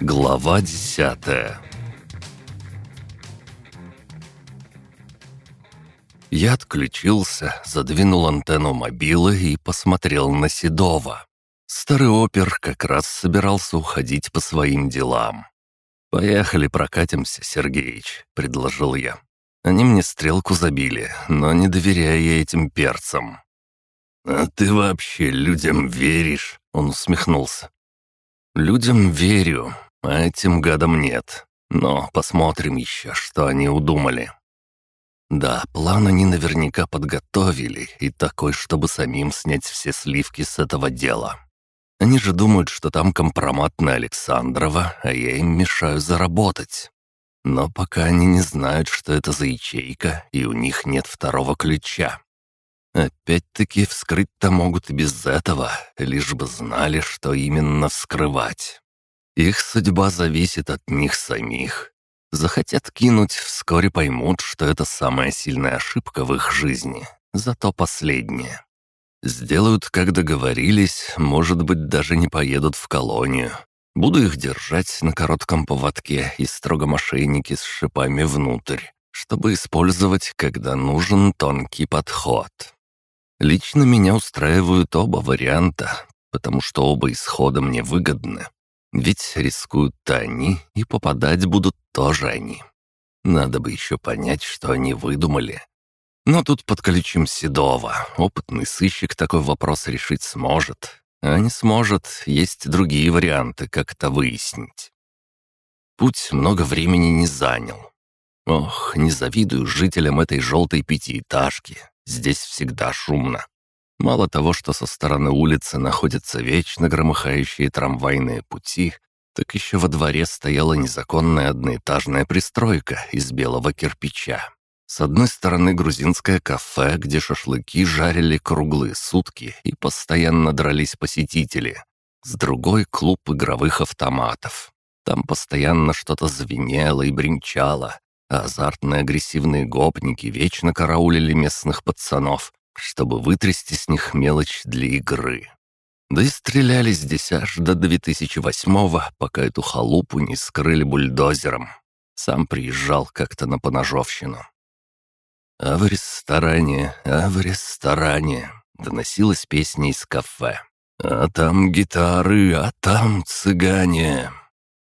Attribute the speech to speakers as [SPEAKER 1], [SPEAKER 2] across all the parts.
[SPEAKER 1] Глава десятая Я отключился, задвинул антенну мобилы и посмотрел на Седова. Старый опер как раз собирался уходить по своим делам. «Поехали прокатимся, Сергеич», — предложил я. Они мне стрелку забили, но не доверяя я этим перцам. «А ты вообще людям веришь?» — он усмехнулся. «Людям верю, а этим гадам нет. Но посмотрим еще, что они удумали». Да, план они наверняка подготовили, и такой, чтобы самим снять все сливки с этого дела. Они же думают, что там компромат на Александрова, а я им мешаю заработать. Но пока они не знают, что это за ячейка, и у них нет второго ключа. Опять-таки вскрыть-то могут и без этого, лишь бы знали, что именно вскрывать. Их судьба зависит от них самих. Захотят кинуть, вскоре поймут, что это самая сильная ошибка в их жизни, зато последняя. Сделают, как договорились, может быть, даже не поедут в колонию. Буду их держать на коротком поводке и строгом ошейнике с шипами внутрь, чтобы использовать, когда нужен тонкий подход. Лично меня устраивают оба варианта, потому что оба исхода мне выгодны. Ведь рискуют-то они, и попадать будут тоже они. Надо бы еще понять, что они выдумали. Но тут подключим Седова. Опытный сыщик такой вопрос решить сможет. А не сможет, есть другие варианты, как это выяснить. Путь много времени не занял. Ох, не завидую жителям этой желтой пятиэтажки. Здесь всегда шумно. Мало того, что со стороны улицы находятся вечно громыхающие трамвайные пути, так еще во дворе стояла незаконная одноэтажная пристройка из белого кирпича. С одной стороны грузинское кафе, где шашлыки жарили круглые сутки и постоянно дрались посетители. С другой — клуб игровых автоматов. Там постоянно что-то звенело и бренчало, Азартные агрессивные гопники вечно караулили местных пацанов, чтобы вытрясти с них мелочь для игры. Да и стреляли здесь аж до 2008-го, пока эту халупу не скрыли бульдозером. Сам приезжал как-то на поножовщину. «А в ресторане, а в ресторане», — доносилась песня из кафе. «А там гитары, а там цыгане».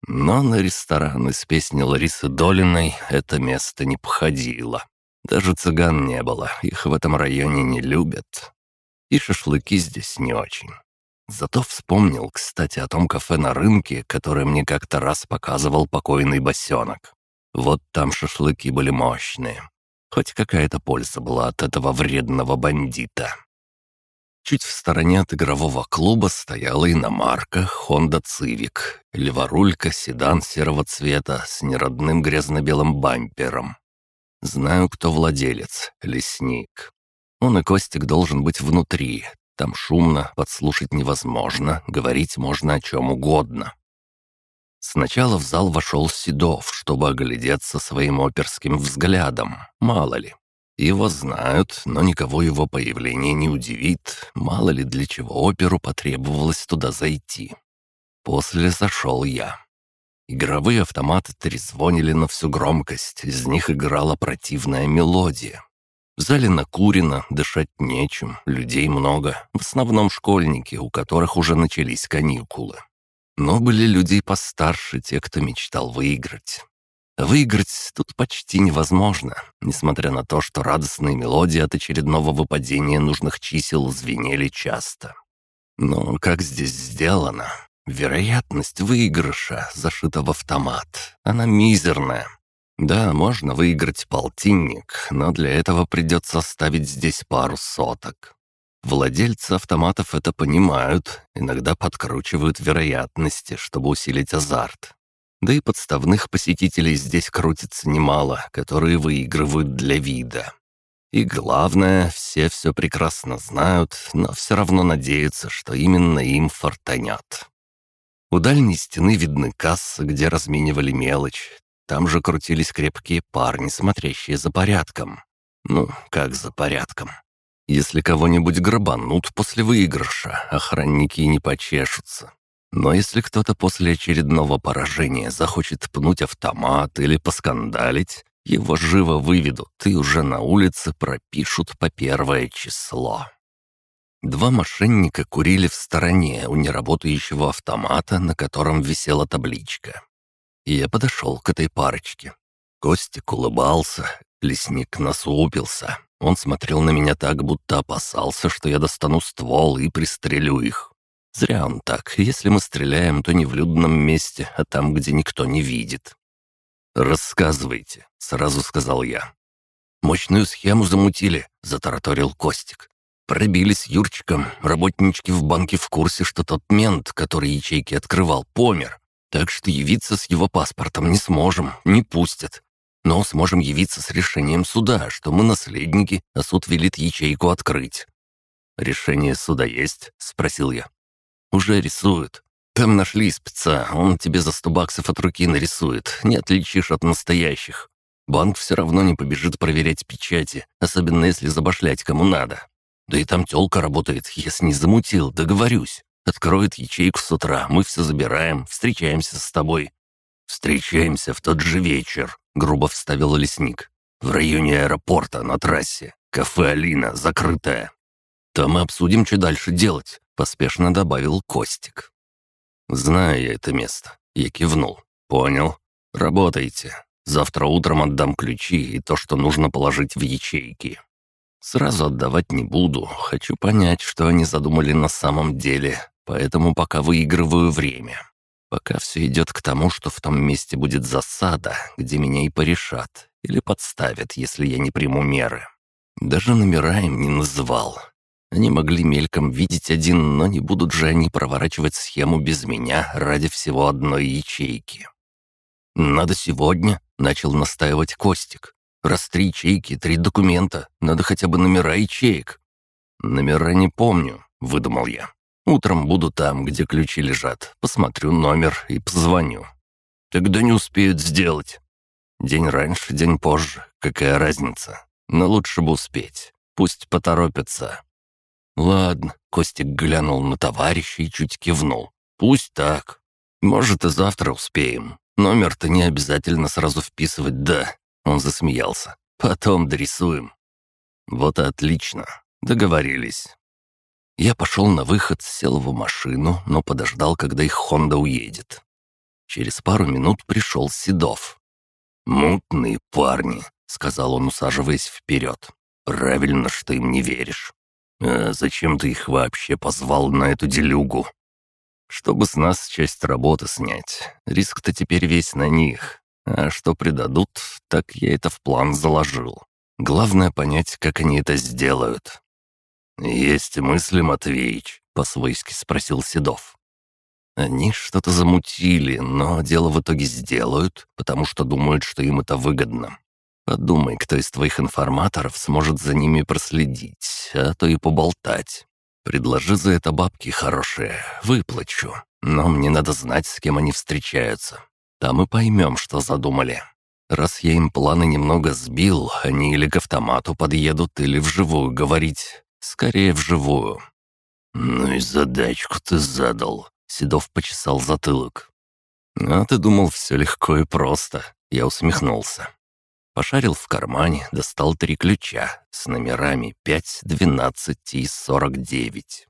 [SPEAKER 1] Но на ресторан из песни Ларисы Долиной это место не походило. Даже цыган не было, их в этом районе не любят. И шашлыки здесь не очень. Зато вспомнил, кстати, о том кафе на рынке, которое мне как-то раз показывал покойный босенок. Вот там шашлыки были мощные. Хоть какая-то польза была от этого вредного бандита. Чуть в стороне от игрового клуба стояла иномарка Honda Civic, леворулька, седан серого цвета с неродным грязно-белым бампером. Знаю, кто владелец, лесник. Он и Костик должен быть внутри. Там шумно, подслушать невозможно, говорить можно о чем угодно. Сначала в зал вошел Седов, чтобы оглядеться своим оперским взглядом, мало ли. Его знают, но никого его появление не удивит, мало ли для чего оперу потребовалось туда зайти. После зашел я. Игровые автоматы трезвонили на всю громкость, из них играла противная мелодия. В зале накурено, дышать нечем, людей много, в основном школьники, у которых уже начались каникулы. Но были люди постарше, те, кто мечтал выиграть. Выиграть тут почти невозможно, несмотря на то, что радостные мелодии от очередного выпадения нужных чисел звенели часто. Но как здесь сделано? Вероятность выигрыша зашита в автомат. Она мизерная. Да, можно выиграть полтинник, но для этого придется оставить здесь пару соток. Владельцы автоматов это понимают, иногда подкручивают вероятности, чтобы усилить азарт. Да и подставных посетителей здесь крутится немало, которые выигрывают для вида. И главное, все все прекрасно знают, но все равно надеются, что именно им фортанят. У дальней стены видны кассы, где разменивали мелочь. Там же крутились крепкие парни, смотрящие за порядком. Ну, как за порядком. Если кого-нибудь грабанут после выигрыша, охранники не почешутся. Но если кто-то после очередного поражения захочет пнуть автомат или поскандалить, его живо выведут и уже на улице пропишут по первое число. Два мошенника курили в стороне у неработающего автомата, на котором висела табличка. И я подошел к этой парочке. Костик улыбался, лесник насупился. Он смотрел на меня так, будто опасался, что я достану ствол и пристрелю их. Зря он так. Если мы стреляем, то не в людном месте, а там, где никто не видит. «Рассказывайте», — сразу сказал я. «Мощную схему замутили», — затараторил Костик. «Пробились Юрчиком. Работнички в банке в курсе, что тот мент, который ячейки открывал, помер. Так что явиться с его паспортом не сможем, не пустят. Но сможем явиться с решением суда, что мы наследники, а суд велит ячейку открыть». «Решение суда есть?» — спросил я. «Уже рисуют. Там нашли спеца, он тебе за сто баксов от руки нарисует, не отличишь от настоящих. Банк все равно не побежит проверять печати, особенно если забашлять кому надо. Да и там тёлка работает, если не замутил, договорюсь. Откроет ячейку с утра, мы все забираем, встречаемся с тобой». «Встречаемся в тот же вечер», — грубо вставил лесник. «В районе аэропорта, на трассе. Кафе «Алина» закрытое». «Там и обсудим, что дальше делать», — поспешно добавил Костик. «Знаю я это место». Я кивнул. «Понял. Работайте. Завтра утром отдам ключи и то, что нужно положить в ячейки. Сразу отдавать не буду. Хочу понять, что они задумали на самом деле, поэтому пока выигрываю время. Пока все идет к тому, что в том месте будет засада, где меня и порешат, или подставят, если я не приму меры. Даже номера им не называл. Они могли мельком видеть один, но не будут же они проворачивать схему без меня ради всего одной ячейки. «Надо сегодня», — начал настаивать Костик. «Раз три ячейки, три документа, надо хотя бы номера ячеек». «Номера не помню», — выдумал я. «Утром буду там, где ключи лежат, посмотрю номер и позвоню». «Тогда не успеют сделать». «День раньше, день позже, какая разница? Но лучше бы успеть. Пусть поторопятся». «Ладно», — Костик глянул на товарища и чуть кивнул. «Пусть так. Может, и завтра успеем. Номер-то не обязательно сразу вписывать, да?» Он засмеялся. «Потом дорисуем». «Вот и отлично. Договорились». Я пошел на выход, сел в машину, но подождал, когда их Хонда уедет. Через пару минут пришел Седов. «Мутные парни», — сказал он, усаживаясь вперед. «Правильно, что им не веришь. «А зачем ты их вообще позвал на эту делюгу?» «Чтобы с нас часть работы снять. Риск-то теперь весь на них. А что предадут, так я это в план заложил. Главное понять, как они это сделают». «Есть мысли, Матвеич?» — по-свойски спросил Седов. Они что-то замутили, но дело в итоге сделают, потому что думают, что им это выгодно. Подумай, кто из твоих информаторов сможет за ними проследить, а то и поболтать. Предложи за это бабки хорошие, выплачу. Но мне надо знать, с кем они встречаются. Там и поймем, что задумали. Раз я им планы немного сбил, они или к автомату подъедут, или вживую говорить. Скорее, вживую. «Ну и задачку ты задал», — Седов почесал затылок. «А ты думал, все легко и просто?» Я усмехнулся. Пошарил в кармане, достал три ключа с номерами 5, 12 и 49.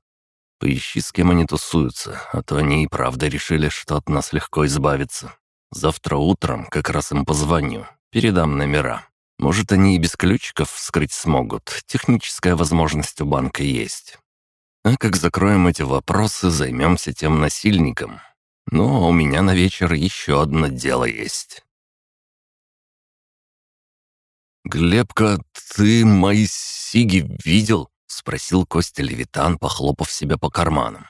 [SPEAKER 1] Поищи, с кем они тусуются, а то они и правда решили, что от нас легко избавиться. Завтра утром как раз им позвоню, передам номера. Может, они и без ключиков вскрыть смогут, техническая возможность у банка есть. А как закроем эти вопросы, займемся тем насильником. Но у меня на вечер еще одно дело есть. «Глебка, ты мои сиги видел?» — спросил Костя Левитан, похлопав себя по карманам.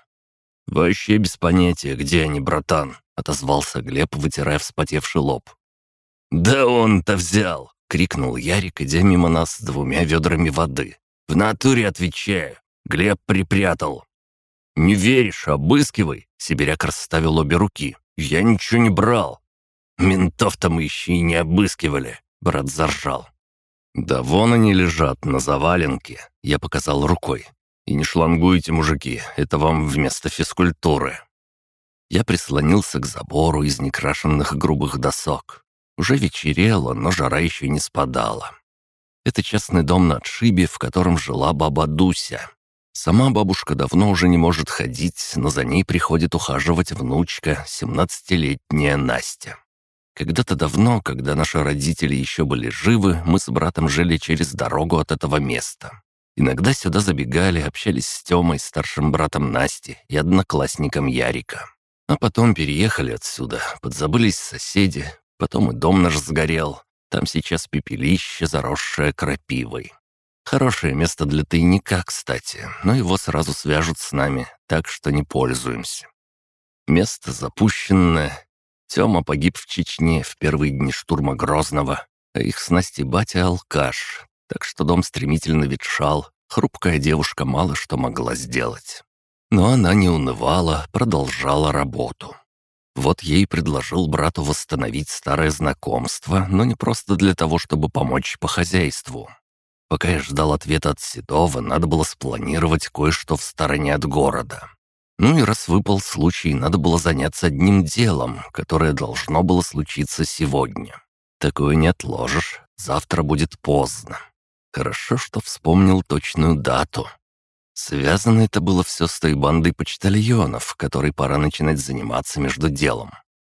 [SPEAKER 1] «Вообще без понятия, где они, братан», — отозвался Глеб, вытирая вспотевший лоб. «Да он-то взял!» — крикнул Ярик, идя мимо нас с двумя ведрами воды. «В натуре отвечаю. Глеб припрятал». «Не веришь, обыскивай!» — Сибиряк расставил обе руки. «Я ничего не брал». «Ментов-то мы еще и не обыскивали», — брат заржал. «Да вон они лежат, на заваленке», — я показал рукой. «И не шлангуйте, мужики, это вам вместо физкультуры». Я прислонился к забору из некрашенных грубых досок. Уже вечерело, но жара еще не спадала. Это частный дом на отшибе, в котором жила баба Дуся. Сама бабушка давно уже не может ходить, но за ней приходит ухаживать внучка, 17-летняя Настя. Когда-то давно, когда наши родители еще были живы, мы с братом жили через дорогу от этого места. Иногда сюда забегали, общались с Тёмой, старшим братом Насти и одноклассником Ярика. А потом переехали отсюда, подзабылись соседи, потом и дом наш сгорел. Там сейчас пепелище, заросшее крапивой. Хорошее место для тайника, кстати, но его сразу свяжут с нами, так что не пользуемся. Место запущенное. Тёма погиб в Чечне в первые дни штурма Грозного, а их с Настей батя алкаш, так что дом стремительно ветшал, хрупкая девушка мало что могла сделать. Но она не унывала, продолжала работу. Вот ей предложил брату восстановить старое знакомство, но не просто для того, чтобы помочь по хозяйству. Пока я ждал ответа от Седова, надо было спланировать кое-что в стороне от города. Ну и раз выпал случай, надо было заняться одним делом, которое должно было случиться сегодня. Такое не отложишь, завтра будет поздно. Хорошо, что вспомнил точную дату. Связано это было все с той бандой почтальонов, которой пора начинать заниматься между делом.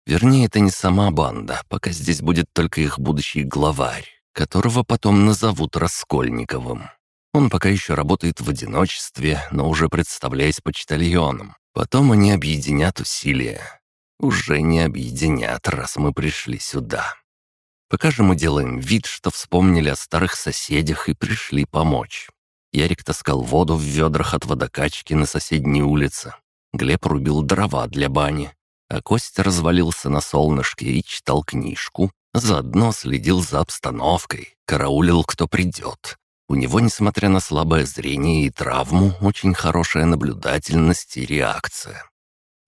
[SPEAKER 1] Вернее, это не сама банда, пока здесь будет только их будущий главарь которого потом назовут Раскольниковым. Он пока еще работает в одиночестве, но уже представляясь почтальоном. Потом они объединят усилия. Уже не объединят, раз мы пришли сюда. Пока же мы делаем вид, что вспомнили о старых соседях и пришли помочь. Ярик таскал воду в ведрах от водокачки на соседней улице. Глеб рубил дрова для бани, а Костя развалился на солнышке и читал книжку, Заодно следил за обстановкой, караулил, кто придет. У него, несмотря на слабое зрение и травму, очень хорошая наблюдательность и реакция.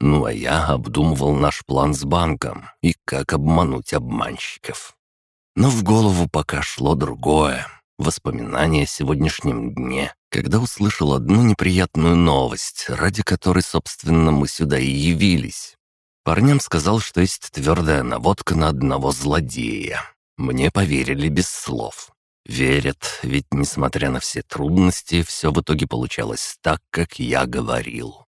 [SPEAKER 1] Ну а я обдумывал наш план с банком и как обмануть обманщиков. Но в голову пока шло другое. Воспоминание о сегодняшнем дне, когда услышал одну неприятную новость, ради которой, собственно, мы сюда и явились. Парням сказал, что есть твердая наводка на одного злодея. Мне поверили без слов. Верят, ведь, несмотря на все трудности, все в итоге получалось так, как я говорил.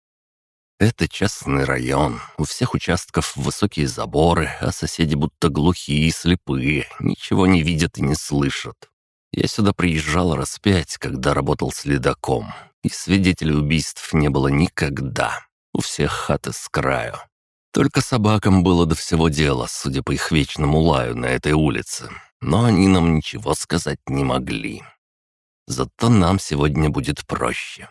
[SPEAKER 1] Это частный район, у всех участков высокие заборы, а соседи будто глухие и слепые, ничего не видят и не слышат. Я сюда приезжал раз пять, когда работал следаком, и свидетелей убийств не было никогда. У всех хаты с краю. Только собакам было до всего дела, судя по их вечному лаю на этой улице. Но они нам ничего сказать не могли. Зато нам сегодня будет проще.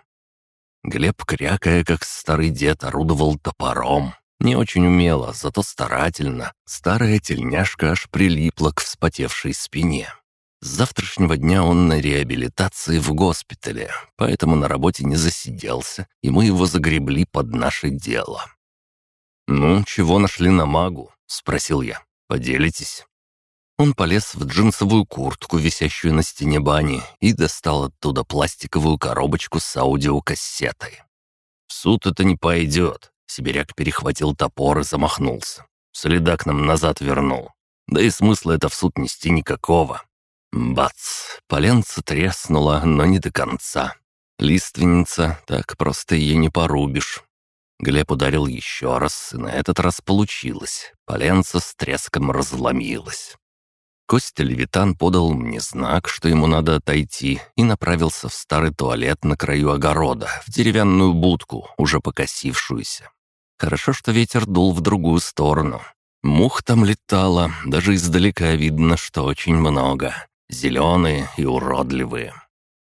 [SPEAKER 1] Глеб, крякая, как старый дед, орудовал топором. Не очень умело, зато старательно. Старая тельняшка аж прилипла к вспотевшей спине. С завтрашнего дня он на реабилитации в госпитале, поэтому на работе не засиделся, и мы его загребли под наше дело. «Ну, чего нашли на магу?» — спросил я. «Поделитесь?» Он полез в джинсовую куртку, висящую на стене бани, и достал оттуда пластиковую коробочку с аудиокассетой. «В суд это не пойдет», — сибиряк перехватил топор и замахнулся. «Следак нам назад вернул. Да и смысла это в суд нести никакого». Бац! Поленца треснула, но не до конца. Лиственница, так просто ее не порубишь. Глеб ударил еще раз, и на этот раз получилось. Поленце с треском разломилось. Костя Левитан подал мне знак, что ему надо отойти, и направился в старый туалет на краю огорода, в деревянную будку, уже покосившуюся. Хорошо, что ветер дул в другую сторону. Мух там летало, даже издалека видно, что очень много. Зеленые и уродливые.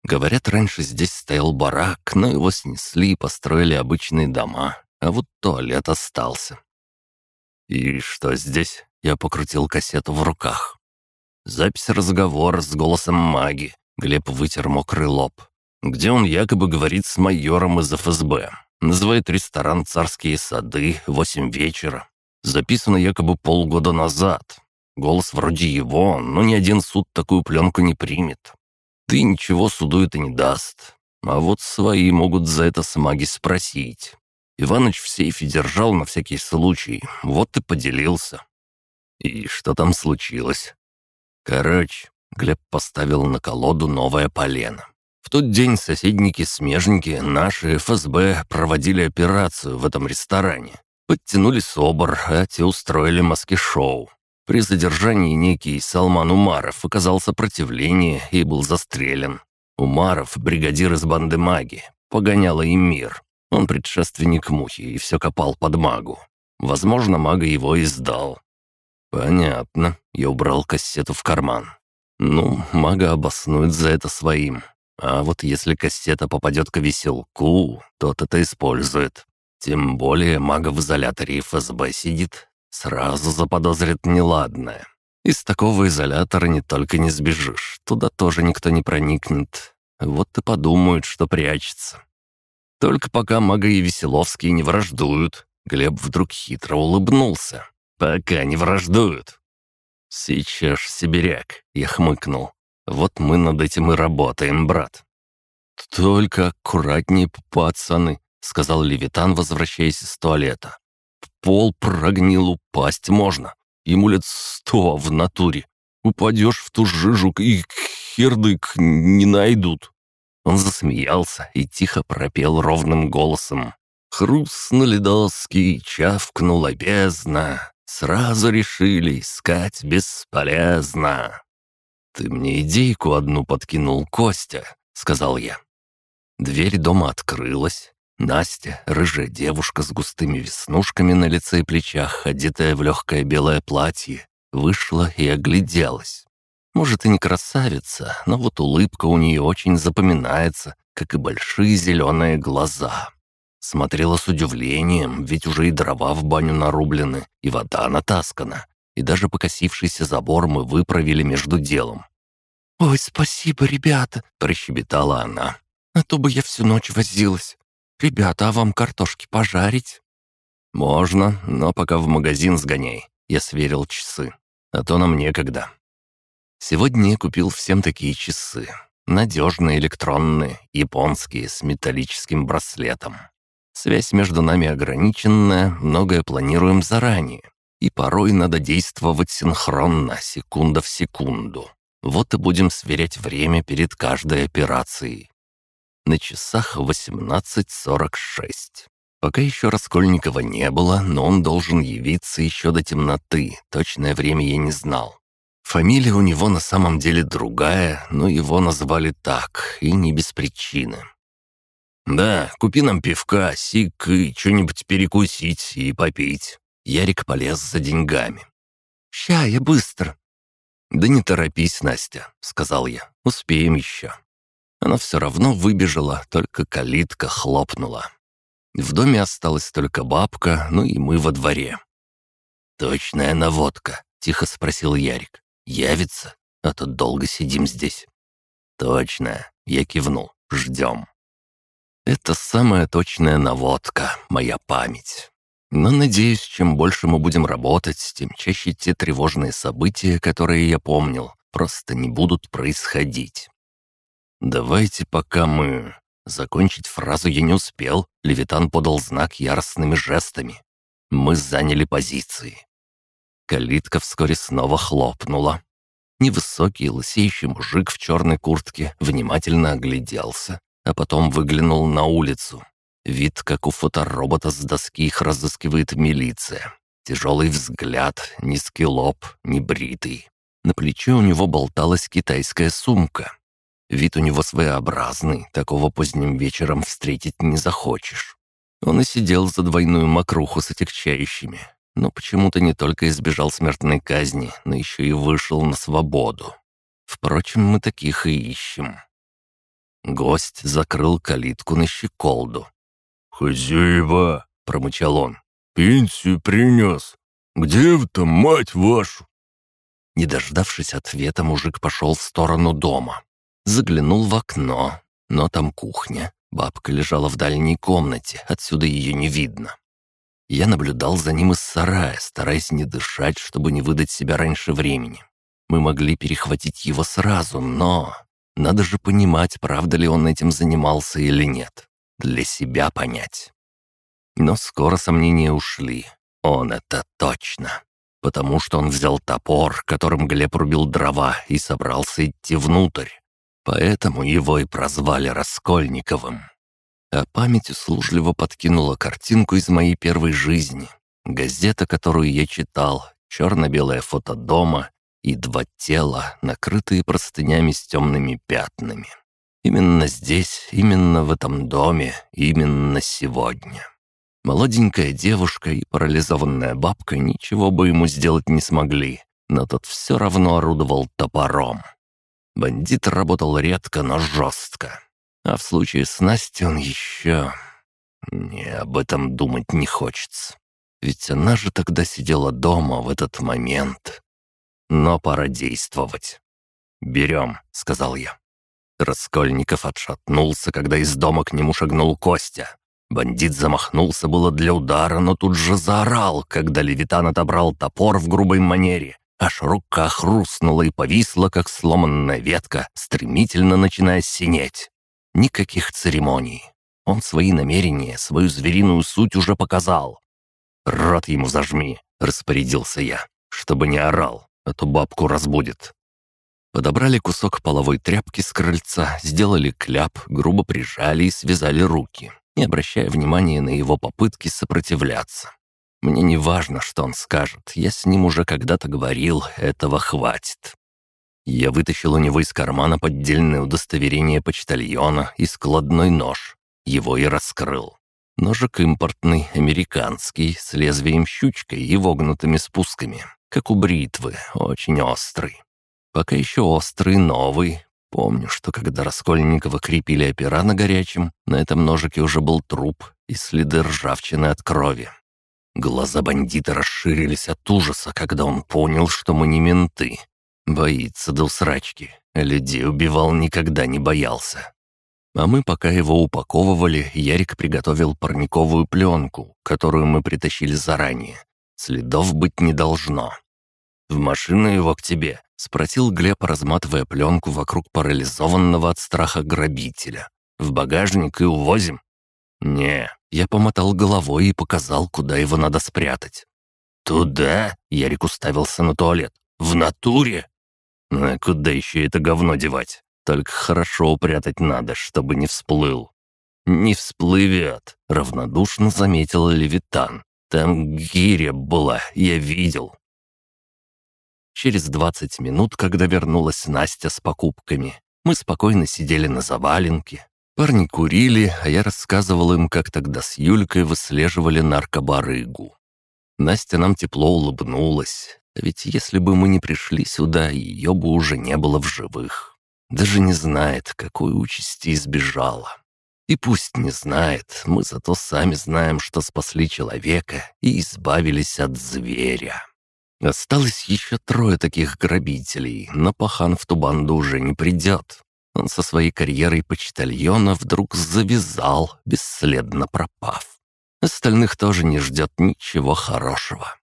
[SPEAKER 1] Говорят, раньше здесь стоял барак, но его снесли и построили обычные дома, а вот туалет остался. «И что здесь?» — я покрутил кассету в руках. Запись разговора с голосом маги. Глеб вытер мокрый лоб. Где он якобы говорит с майором из ФСБ. Называет ресторан «Царские сады», восемь вечера. Записано якобы полгода назад. Голос вроде его, но ни один суд такую пленку не примет. Ты ничего суду это не даст. А вот свои могут за это с маги спросить. Иваныч в сейфе держал на всякий случай, вот и поделился. И что там случилось? Короче, Глеб поставил на колоду новое полено. В тот день соседники-смежники, наши ФСБ, проводили операцию в этом ресторане. Подтянули СОБР, а те устроили маски-шоу. При задержании некий Салман Умаров оказал сопротивление и был застрелен. Умаров — бригадир из банды маги, погоняла им мир. Он предшественник Мухи и все копал под магу. Возможно, мага его издал. Понятно. Я убрал кассету в карман. Ну, мага обоснует за это своим. А вот если кассета попадет к веселку, тот это использует. Тем более мага в изоляторе ФСБ сидит. Сразу заподозрит неладное. Из такого изолятора не только не сбежишь, туда тоже никто не проникнет. Вот и подумают, что прячется. Только пока Мага и Веселовский не враждуют. Глеб вдруг хитро улыбнулся. «Пока не враждуют». «Сейчас, сибиряк», — я хмыкнул. «Вот мы над этим и работаем, брат». «Только аккуратнее, пацаны», — сказал Левитан, возвращаясь из туалета. «Пол прогнил, упасть можно. Ему лет сто в натуре. Упадешь в ту жижу и хердык не найдут». Он засмеялся и тихо пропел ровным голосом. Хрустнули доски, чавкнула бездна. Сразу решили искать бесполезно. «Ты мне идейку одну подкинул, Костя», — сказал я. Дверь дома открылась. Настя, рыжая девушка с густыми веснушками на лице и плечах, одетая в легкое белое платье, вышла и огляделась. Может, и не красавица, но вот улыбка у нее очень запоминается, как и большие зеленые глаза. Смотрела с удивлением, ведь уже и дрова в баню нарублены, и вода натаскана, и даже покосившийся забор мы выправили между делом.
[SPEAKER 2] «Ой, спасибо, ребята!»
[SPEAKER 1] — прощебетала она.
[SPEAKER 2] «А то бы я всю ночь возилась. Ребята, а вам картошки пожарить?»
[SPEAKER 1] «Можно, но пока в магазин сгоняй». Я сверил часы. А то нам некогда. Сегодня я купил всем такие часы. Надежные, электронные, японские, с металлическим браслетом. Связь между нами ограниченная, многое планируем заранее. И порой надо действовать синхронно, секунда в секунду. Вот и будем сверять время перед каждой операцией. На часах 18.46. Пока еще Раскольникова не было, но он должен явиться еще до темноты. Точное время я не знал. Фамилия у него на самом деле другая, но его назвали так, и не без причины. «Да, купи нам пивка, сик и что-нибудь перекусить и попить». Ярик полез за деньгами.
[SPEAKER 2] «Ща, я быстро».
[SPEAKER 1] «Да не торопись, Настя», — сказал я. «Успеем еще». Она все равно выбежала, только калитка хлопнула. В доме осталась только бабка, ну и мы во дворе. «Точная наводка», — тихо спросил Ярик. Явится, а то долго сидим здесь». «Точно», — я кивнул, — «ждем». Это самая точная наводка, моя память. Но, надеюсь, чем больше мы будем работать, тем чаще те тревожные события, которые я помнил, просто не будут происходить. Давайте пока мы... Закончить фразу я не успел, Левитан подал знак яростными жестами. Мы заняли позиции. Калитка вскоре снова хлопнула. Невысокий лысеющий мужик в черной куртке внимательно огляделся, а потом выглянул на улицу. Вид, как у фоторобота с доски их разыскивает милиция. Тяжелый взгляд, низкий лоб, небритый. На плече у него болталась китайская сумка. Вид у него своеобразный, такого поздним вечером встретить не захочешь. Он и сидел за двойную мокруху с отягчающими, но почему-то не только избежал смертной казни, но еще и вышел на свободу. Впрочем, мы таких и ищем. Гость закрыл калитку на щеколду.
[SPEAKER 3] «Хозяева!» — промычал он. «Пенсию принес. Где вы там, мать вашу?»
[SPEAKER 1] Не дождавшись ответа, мужик пошел в сторону дома. Заглянул в окно, но там кухня. Бабка лежала в дальней комнате, отсюда ее не видно. Я наблюдал за ним из сарая, стараясь не дышать, чтобы не выдать себя раньше времени. Мы могли перехватить его сразу, но... Надо же понимать, правда ли он этим занимался или нет. Для себя понять. Но скоро сомнения ушли. Он это точно. Потому что он взял топор, которым Глеб рубил дрова, и собрался идти внутрь. Поэтому его и прозвали Раскольниковым. А память услужливо подкинула картинку из моей первой жизни. Газета, которую я читал, черно-белое фото дома и два тела, накрытые простынями с темными пятнами. Именно здесь, именно в этом доме, именно сегодня. Молоденькая девушка и парализованная бабка ничего бы ему сделать не смогли, но тот все равно орудовал топором. Бандит работал редко, но жестко. А в случае с Настей он еще... Не, об этом думать не хочется. Ведь она же тогда сидела дома в этот момент. Но пора действовать. «Берем», — сказал я. Раскольников отшатнулся, когда из дома к нему шагнул Костя. Бандит замахнулся было для удара, но тут же заорал, когда Левитан отобрал топор в грубой манере. Аж рука хрустнула и повисла, как сломанная ветка, стремительно начиная синеть. Никаких церемоний. Он свои намерения, свою звериную суть уже показал. «Рот ему зажми», — распорядился я, чтобы не орал, а то бабку разбудит. Подобрали кусок половой тряпки с крыльца, сделали кляп, грубо прижали и связали руки, не обращая внимания на его попытки сопротивляться. Мне не важно, что он скажет, я с ним уже когда-то говорил, этого хватит. Я вытащил у него из кармана поддельное удостоверение почтальона и складной нож. Его и раскрыл. Ножик импортный, американский, с лезвием щучкой и вогнутыми спусками, как у бритвы, очень острый. Пока еще острый, новый. Помню, что когда Раскольникова крепили опера на горячем, на этом ножике уже был труп и следы ржавчины от крови. Глаза бандита расширились от ужаса, когда он понял, что мы не менты. Боится до усрачки. Людей убивал никогда не боялся. А мы, пока его упаковывали, Ярик приготовил парниковую пленку, которую мы притащили заранее. Следов быть не должно. «В машину его к тебе?» — спросил Глеб, разматывая пленку вокруг парализованного от страха грабителя. «В багажник и увозим?» «Не». Я помотал головой и показал, куда его надо спрятать. «Туда?» — Ярик уставился на туалет. «В натуре?» «Ну а куда еще это говно девать? Только хорошо упрятать надо, чтобы не всплыл». «Не всплывет», — равнодушно заметил Левитан. «Там гиря была, я видел. Через 20 минут, когда вернулась Настя с покупками, мы спокойно сидели на заваленке. Парни курили, а я рассказывал им, как тогда с Юлькой выслеживали наркобарыгу. Настя нам тепло улыбнулась, ведь если бы мы не пришли сюда, ее бы уже не было в живых. Даже не знает, какой участи избежала. И пусть не знает, мы зато сами знаем, что спасли человека и избавились от зверя. Осталось еще трое таких грабителей, но пахан в ту банду уже не придет. Он со своей карьерой почтальона вдруг завязал, бесследно пропав. Остальных тоже не ждет ничего хорошего.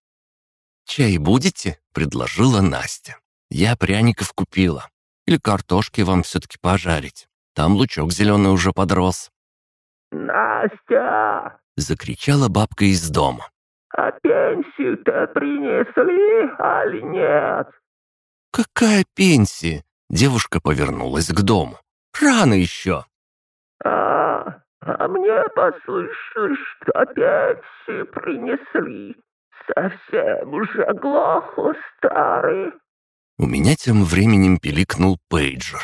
[SPEAKER 1] «Чай будете?» — предложила Настя. «Я пряников купила. Или картошки вам все-таки пожарить. Там лучок зеленый уже подрос».
[SPEAKER 4] «Настя!»
[SPEAKER 1] — закричала бабка из дома.
[SPEAKER 4] «А пенсию-то принесли, али нет?»
[SPEAKER 1] «Какая пенсия?» Девушка повернулась к дому. «Рано еще!»
[SPEAKER 4] «А, а мне послышалось, что пенсию принесли. Совсем уже глоху старый».
[SPEAKER 1] У меня тем временем пиликнул пейджер.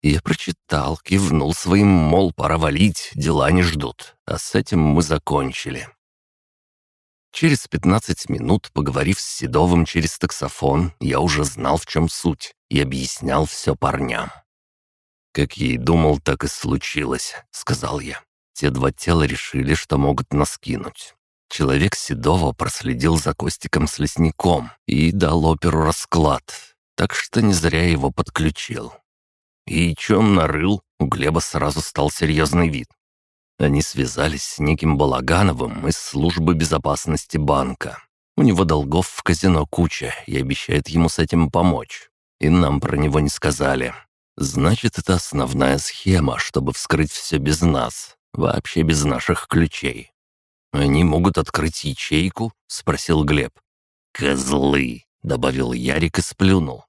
[SPEAKER 1] Я прочитал, кивнул своим, мол, пора валить, дела не ждут. А с этим мы закончили. Через 15 минут, поговорив с Седовым через таксофон, я уже знал, в чем суть, и объяснял все парням. «Как я и думал, так и случилось», — сказал я. Те два тела решили, что могут нас кинуть. Человек Седова проследил за Костиком с лесником и дал оперу расклад, так что не зря его подключил. И чем нарыл, у Глеба сразу стал серьезный вид. Они связались с неким Балагановым из службы безопасности банка. У него долгов в казино куча и обещает ему с этим помочь. И нам про него не сказали. Значит, это основная схема, чтобы вскрыть все без нас. Вообще без наших ключей. «Они могут открыть ячейку?» — спросил Глеб. «Козлы!» — добавил Ярик и сплюнул.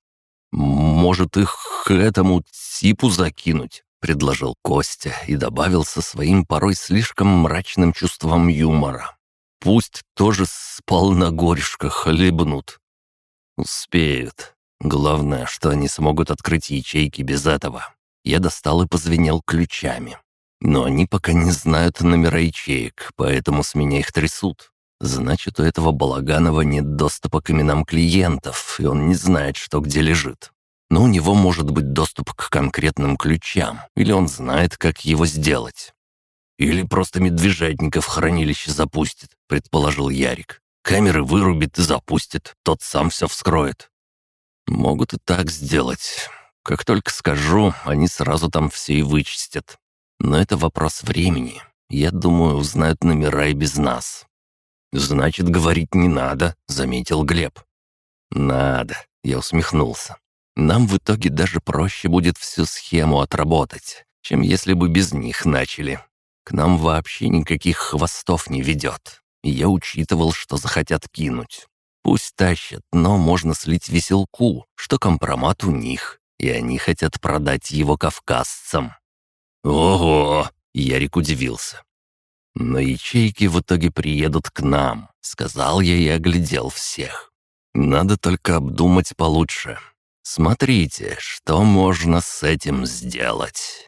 [SPEAKER 1] «Может, их к этому типу закинуть?» — предложил Костя и добавил со своим порой слишком мрачным чувством юмора. «Пусть тоже спал на горешках хлебнут». «Успеют. Главное, что они смогут открыть ячейки без этого». Я достал и позвенел ключами. Но они пока не знают номера ячеек, поэтому с меня их трясут. Значит, у этого Балаганова нет доступа к именам клиентов, и он не знает, что где лежит. Но у него может быть доступ к конкретным ключам, или он знает, как его сделать. «Или просто медвежатника в хранилище запустит», — предположил Ярик. «Камеры вырубит и запустит, тот сам все вскроет». «Могут и так сделать. Как только скажу, они сразу там все и вычистят. Но это вопрос времени. Я думаю, узнают номера и без нас». «Значит, говорить не надо», — заметил Глеб. «Надо», — я усмехнулся. «Нам в итоге даже проще будет всю схему отработать, чем если бы без них начали. К нам вообще никаких хвостов не ведет. Я учитывал, что захотят кинуть. Пусть тащат, но можно слить веселку, что компромат у них, и они хотят продать его кавказцам. «Ого!» — Ярик удивился. «Но ячейки в итоге приедут к нам», — сказал я и оглядел всех. «Надо только обдумать получше. Смотрите, что можно с этим сделать».